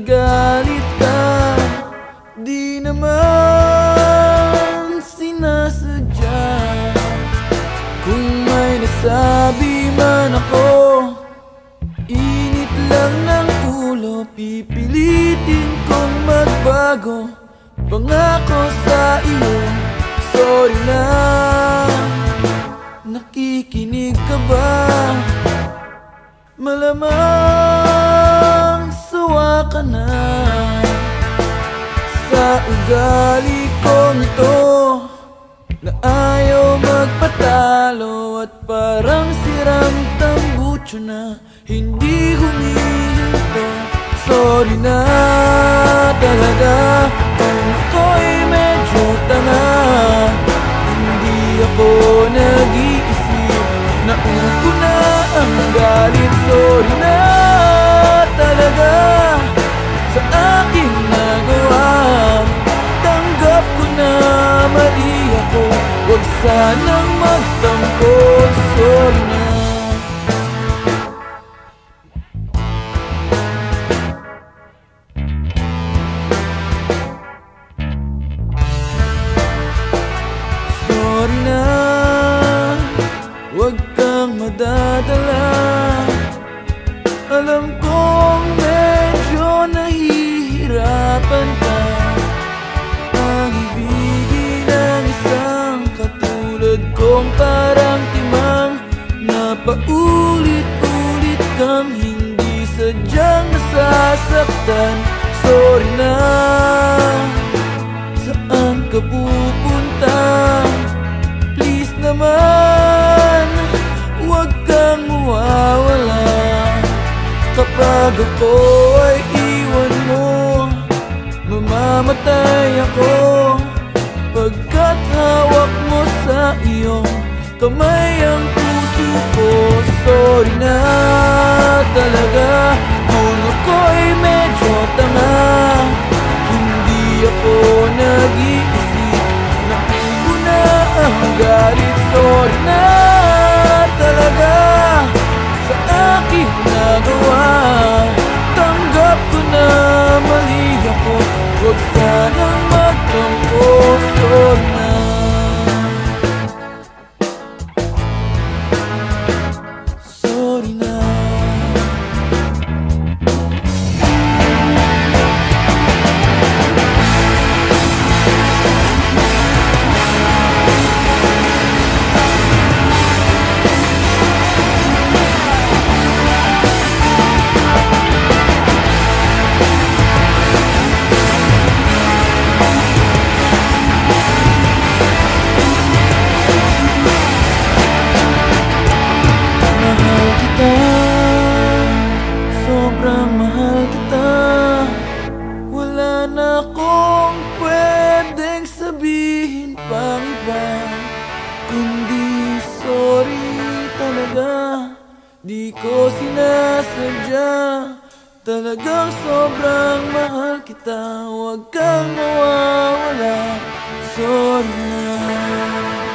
galit ka Di naman sinasadya. Kung may nasabi man ako Init lang ng ulo. Pipilitin kong magbago Pangako sa iyo. Sorry na Nakikinig ka ba? Malamang sawa ka na Sa ugali kong ito Na ayaw magpatalo At parang siram tambucho na Hindi humihinto. Sorry na talaga Kung ako'y medyo tanga. Hindi ako nag-iisip Naupo na ang galit. Sorry na sanang magtampo Sorry na Sorry na Huwag kang madadala. Alam kong medyo nahihirapan ka katulad kong parang timang Na paulit-ulit kang hindi sadyang nasasaktan. Sorry na Saan ka pupunta? Please naman Huwag kang mawawala. Kapag ako ay iwan mo Mamamatay ako iyong Kamay ang puso ko Sorry na talaga. Kung ako'y medyo tanga. Hindi ako nag-iisip Nakuha na ang galit Sorry na talaga Di ko sinasadya. Talagang sobrang mahal kita. Huwag kang mawawala. Sorry na